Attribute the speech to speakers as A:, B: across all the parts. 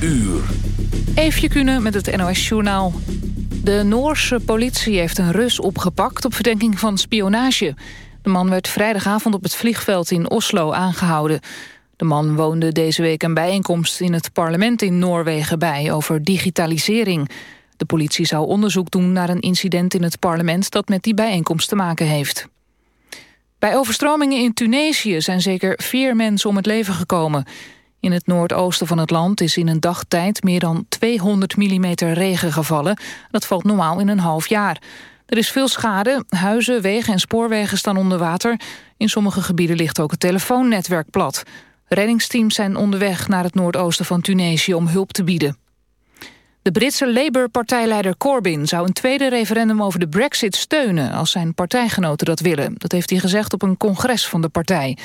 A: uur.
B: Eefje Kunnen met het NOS-journaal. De Noorse politie heeft een Rus opgepakt op verdenking van spionage. De man werd vrijdagavond op het vliegveld in Oslo aangehouden. De man woonde deze week een bijeenkomst in het parlement in Noorwegen bij... over digitalisering. De politie zou onderzoek doen naar een incident in het parlement... dat met die bijeenkomst te maken heeft. Bij overstromingen in Tunesië zijn zeker vier mensen om het leven gekomen. In het noordoosten van het land is in een dagtijd meer dan 200 mm regen gevallen. Dat valt normaal in een half jaar. Er is veel schade, huizen, wegen en spoorwegen staan onder water. In sommige gebieden ligt ook het telefoonnetwerk plat. Reddingsteams zijn onderweg naar het noordoosten van Tunesië om hulp te bieden. De Britse Labour-partijleider Corbyn zou een tweede referendum over de brexit steunen... als zijn partijgenoten dat willen. Dat heeft hij gezegd op een congres van de partij.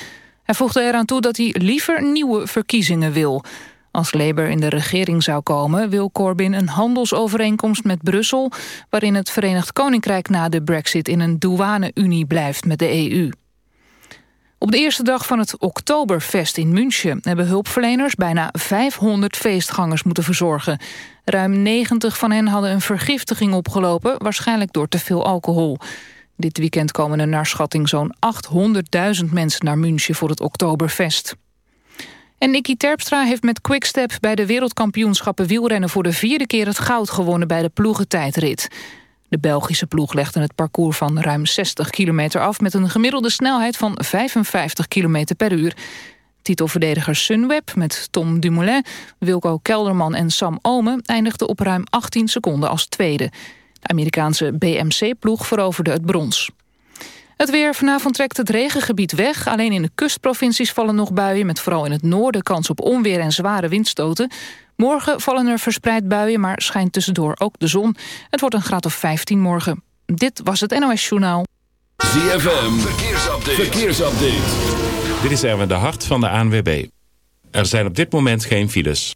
B: Hij voegde eraan toe dat hij liever nieuwe verkiezingen wil. Als Labour in de regering zou komen... wil Corbyn een handelsovereenkomst met Brussel... waarin het Verenigd Koninkrijk na de brexit in een douane-unie blijft met de EU. Op de eerste dag van het Oktoberfest in München... hebben hulpverleners bijna 500 feestgangers moeten verzorgen. Ruim 90 van hen hadden een vergiftiging opgelopen... waarschijnlijk door te veel alcohol. Dit weekend komen er naar schatting zo'n 800.000 mensen naar München voor het Oktoberfest. En Nicky Terpstra heeft met Quickstep bij de wereldkampioenschappen wielrennen voor de vierde keer het goud gewonnen bij de ploegentijdrit. De Belgische ploeg legde het parcours van ruim 60 kilometer af... met een gemiddelde snelheid van 55 kilometer per uur. Titelverdediger Sunweb met Tom Dumoulin, Wilco Kelderman en Sam Omen... eindigden op ruim 18 seconden als tweede. De Amerikaanse BMC-ploeg veroverde het brons. Het weer. Vanavond trekt het regengebied weg. Alleen in de kustprovincies vallen nog buien... met vooral in het noorden kans op onweer en zware windstoten. Morgen vallen er verspreid buien, maar schijnt tussendoor ook de zon. Het wordt een graad of 15 morgen. Dit was het NOS Journaal.
A: ZFM. Verkeersupdate. Verkeersupdate.
C: Dit is Erwin de Hart van de ANWB. Er zijn op dit moment geen files.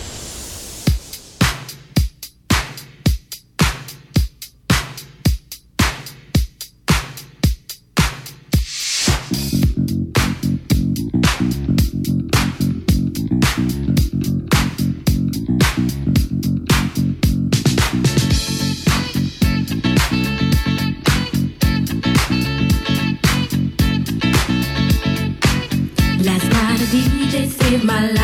D: my life.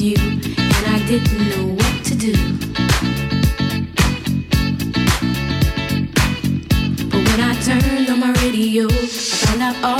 D: You, and I didn't know what to do. But when I turned on my radio, I found out all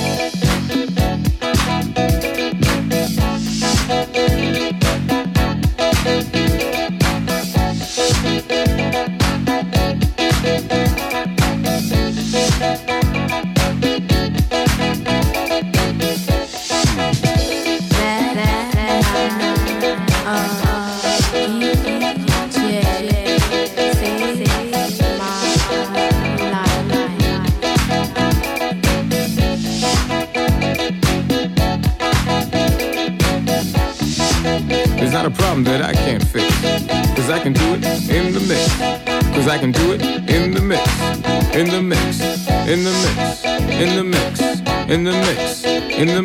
E: In the mix. In the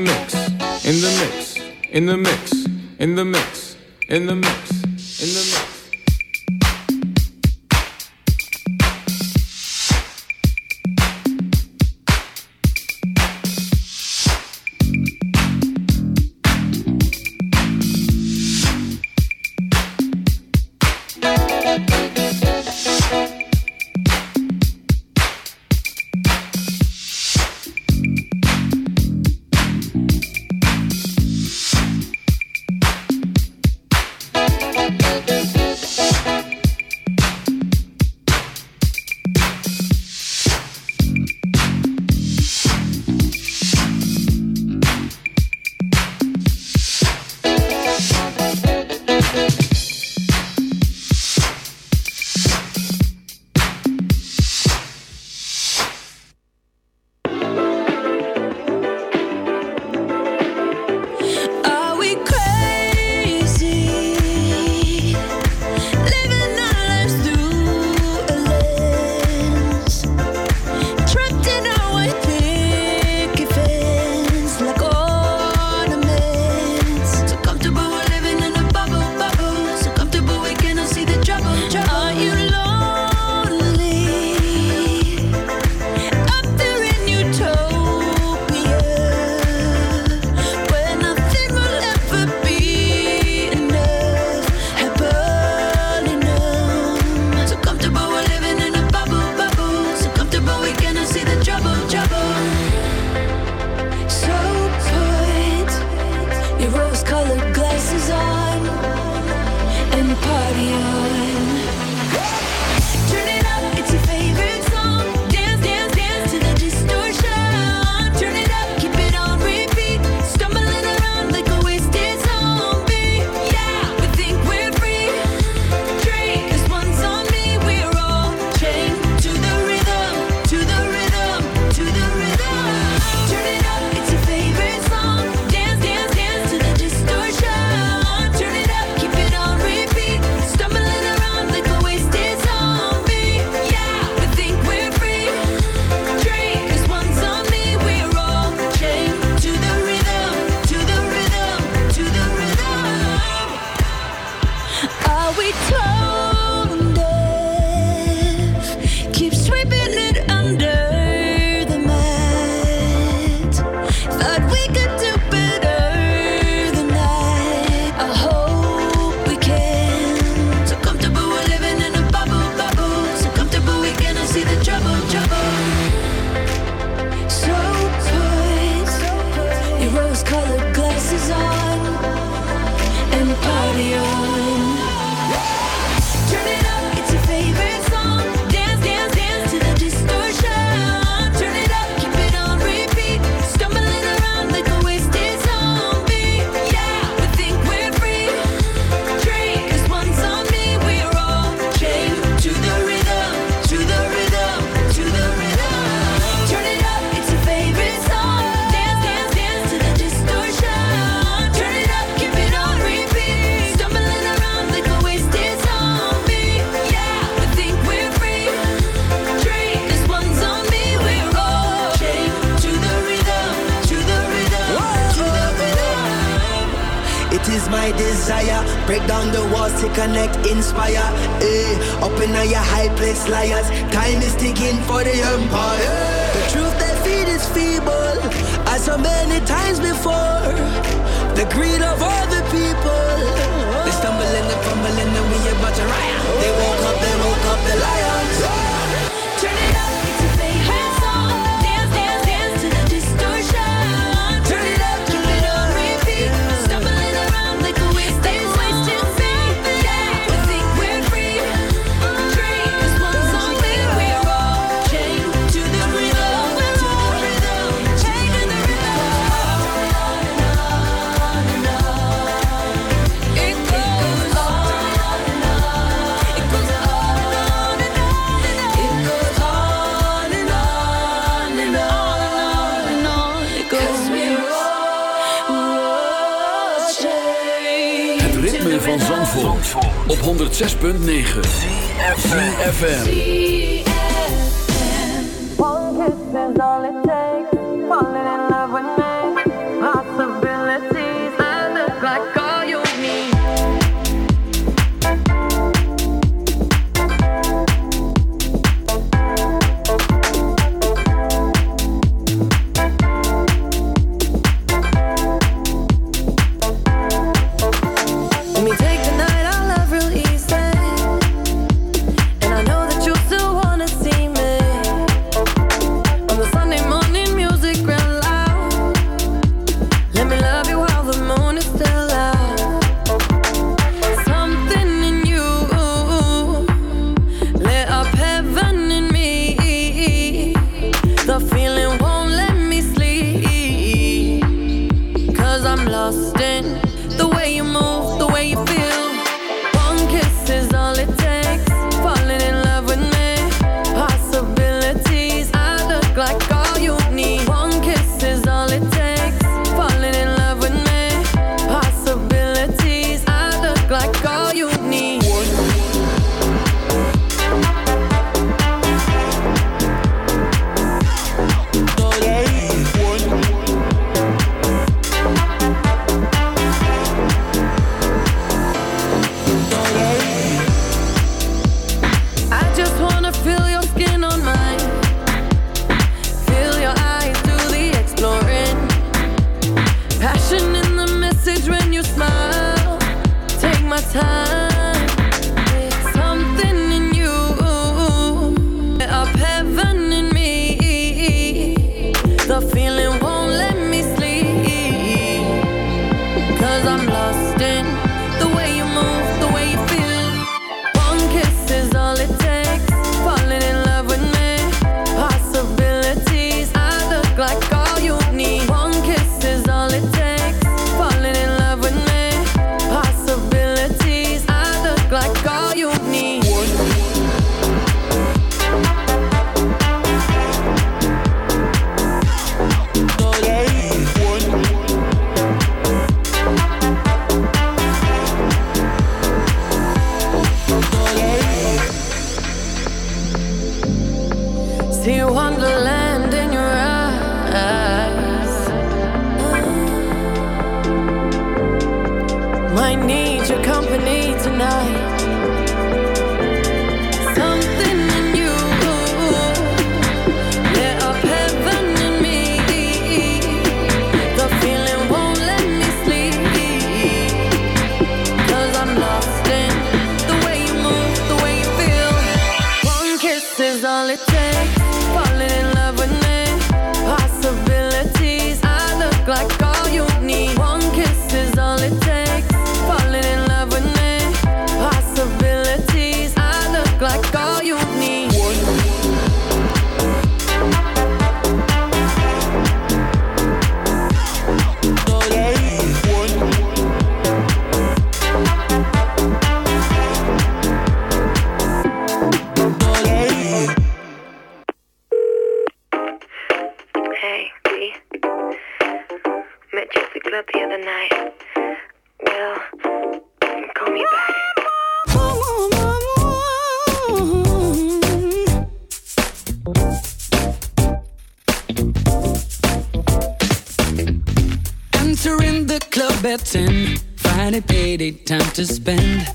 E: the
F: club
G: at 10, Friday payday, time to spend.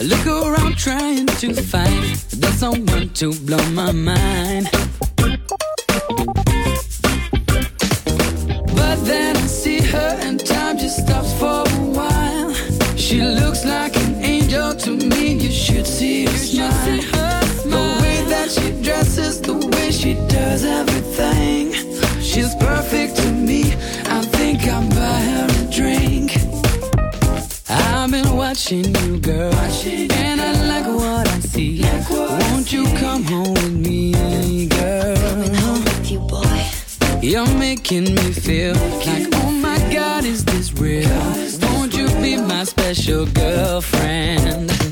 G: I look around trying to find the someone to blow my mind. But then I see her and time just stops for a while. She looks like an angel to me. You should see her smile. The way that she dresses, the way she does everything. She's perfect to me. I think I'll buy her a drink. I've been watching you, girl, Watching and I like what I see. Like what Won't you come home with me, girl? Coming home with you, boy. You're making me feel like, oh my God, is this real? Won't you be my special girlfriend?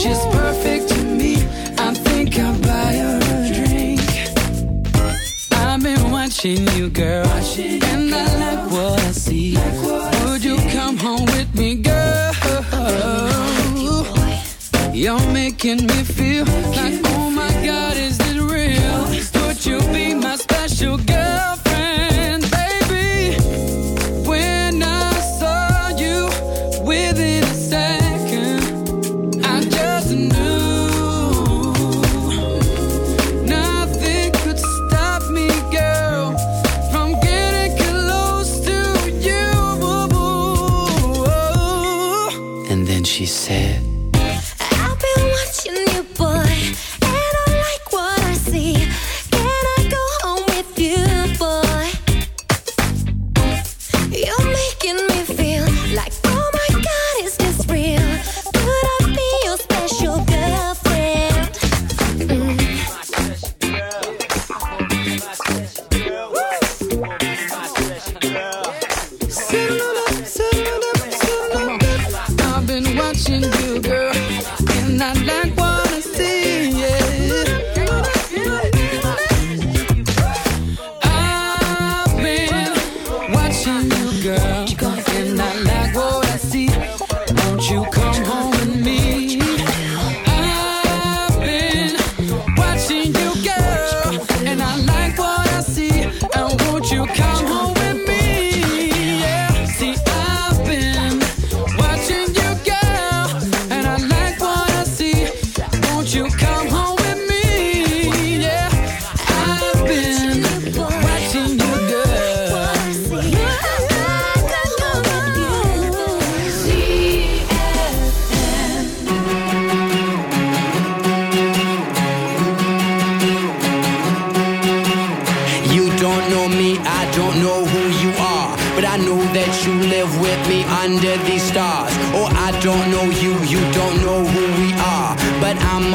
G: She's perfect to me. I think I'll buy her a drink. I've been watching you, girl, watching and I like what I see. Would you come home with me, girl? You're making me feel like, oh my God, is it real? Would you be my special girlfriend,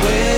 H: Oh,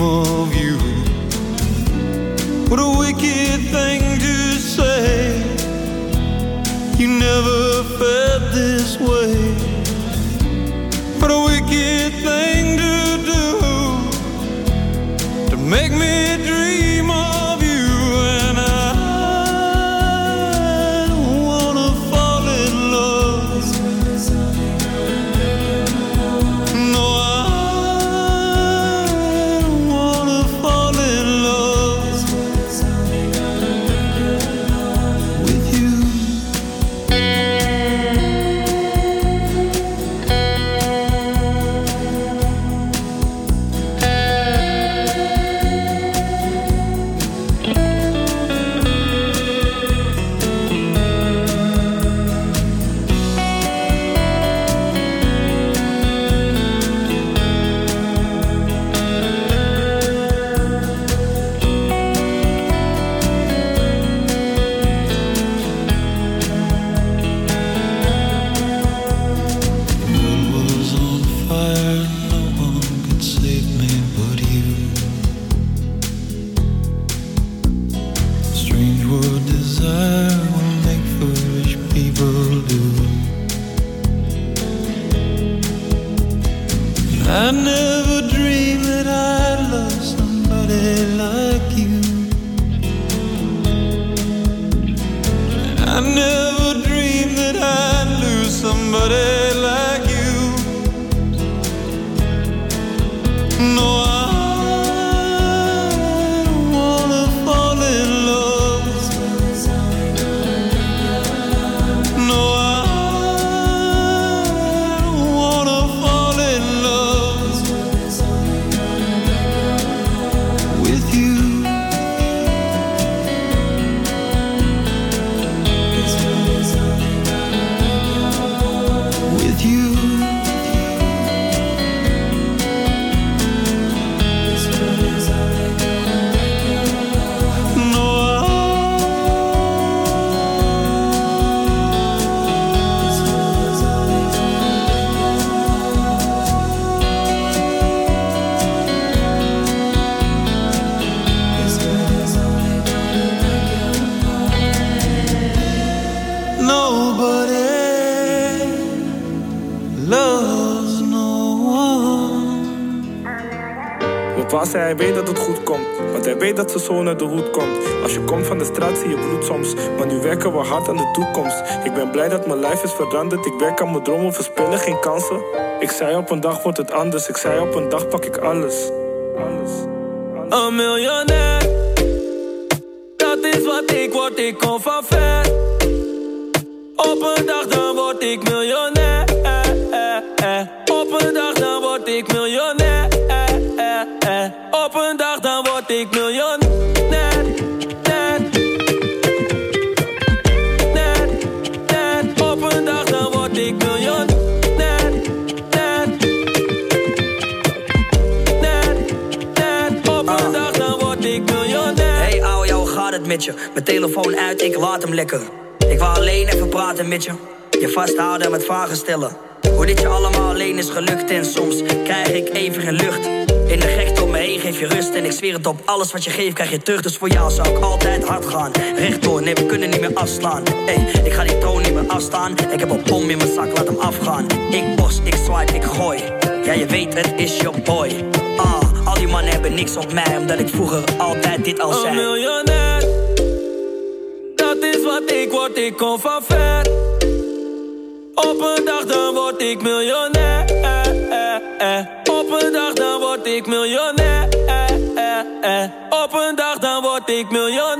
I: amor. Weet dat zijn zoon uit de hoed komt. Als je komt van de straat zie je bloed soms, maar nu werken we hard aan de toekomst. Ik ben blij dat mijn lijf is veranderd, ik werk aan mijn dromen, verspillen geen kansen. Ik zei op een dag wordt het anders, ik zei op een dag pak ik alles.
J: Ik
K: laat hem lekker. Ik wou alleen even praten met je. Je vasthouden en met vragen stellen. Hoe dit je allemaal alleen is gelukt en soms krijg ik even geen lucht. In de gekte om me heen geef je rust en ik zweer het op. Alles wat je geeft krijg je terug, dus voor jou zou ik altijd hard gaan. Rechtdoor, nee we kunnen niet meer afslaan. Hey, ik ga die troon niet meer afstaan. Ik heb een bom in mijn zak, laat hem afgaan. Ik bos, ik swipe, ik gooi. Ja je weet het is je boy. Ah, al die mannen hebben niks op mij, omdat ik vroeger altijd dit al
J: Een
K: zei.
J: miljonair, word, ik. Op een dag dan word ik miljonair. Op een dag dan word ik miljonair. Op een dag dan word ik miljonair.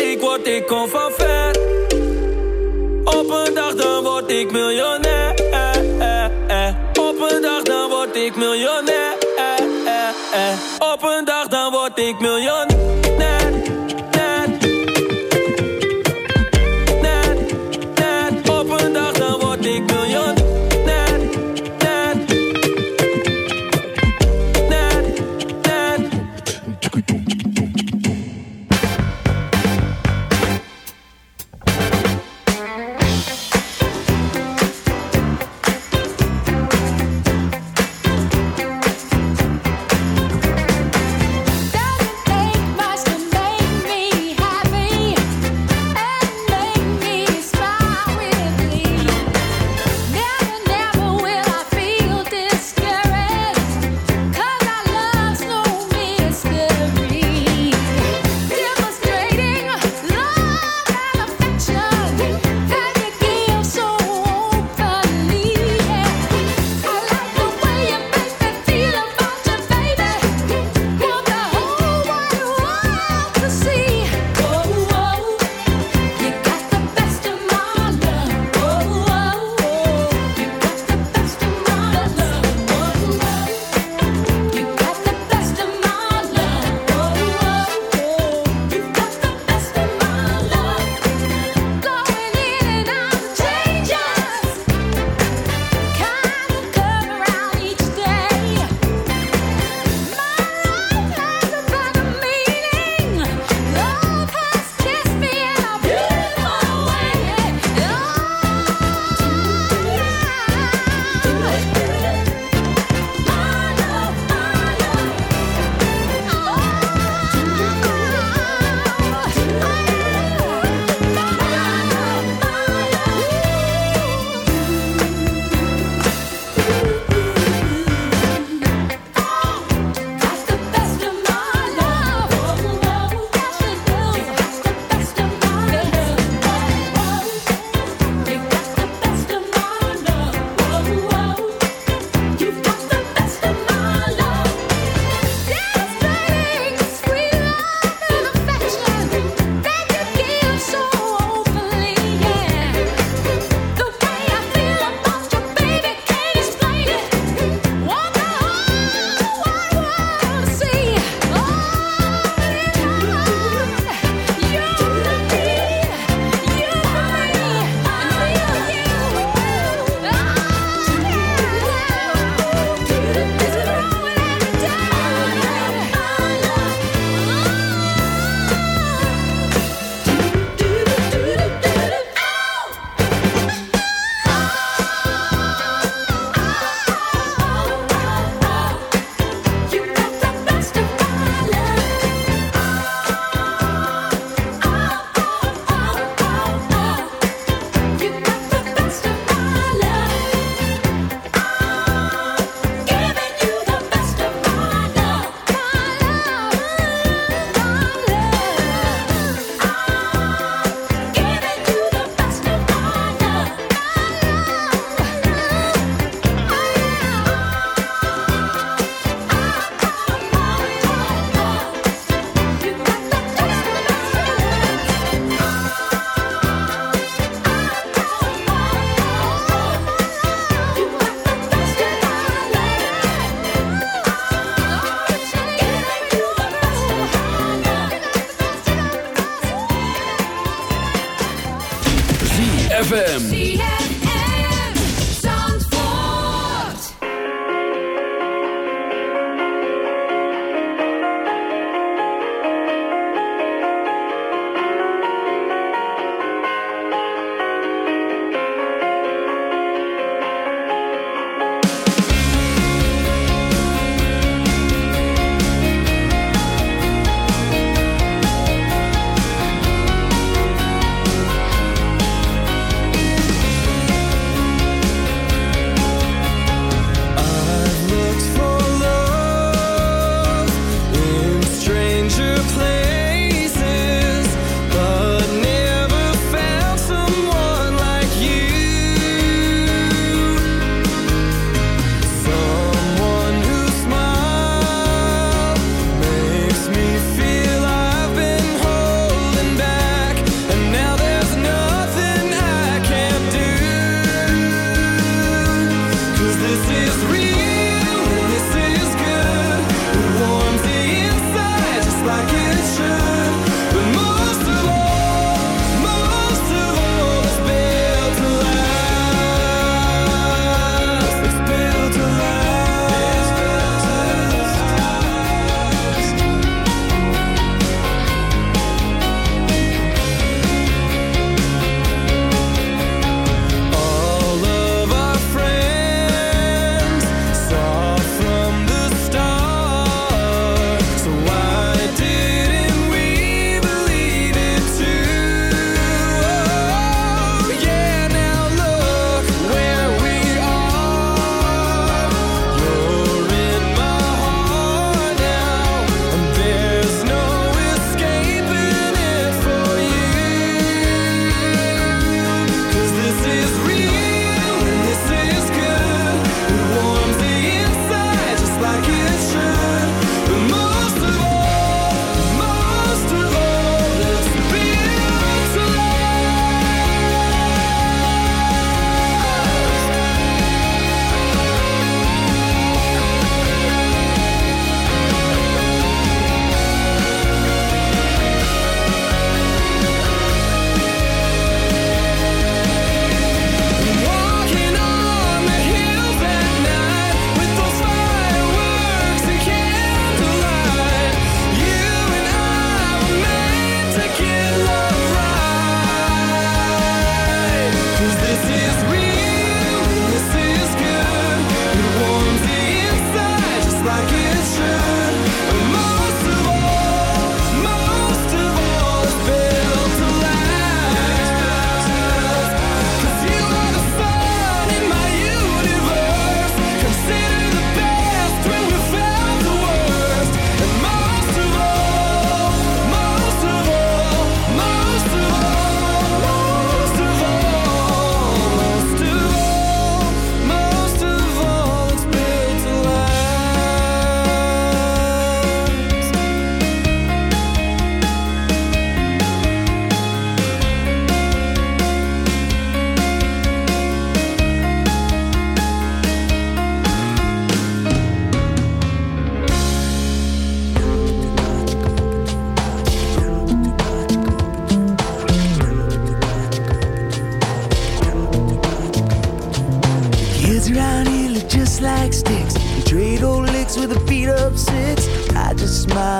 D: Ik word, ik kom van ver. Op een dag dan word ik miljonair.
A: ZFM.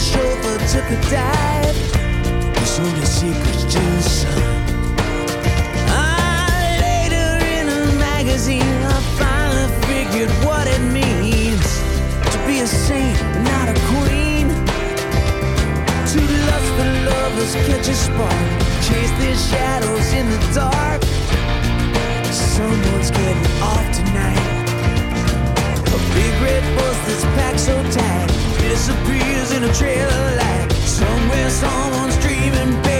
L: A chauffeur took a dive. It's only secrets to the sun. Ah, later in a magazine, I finally figured what it means to be a saint, not a queen. Two lustful lovers catch a spark, chase their shadows in the dark. Someone's getting off tonight. A big red bus that's packed so tight disappears in a trail of light. Somewhere someone's dreaming, baby.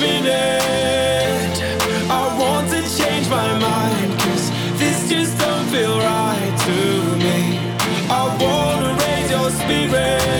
J: minute. I want to change my mind Cause this just don't feel right to me. I wanna raise your spirits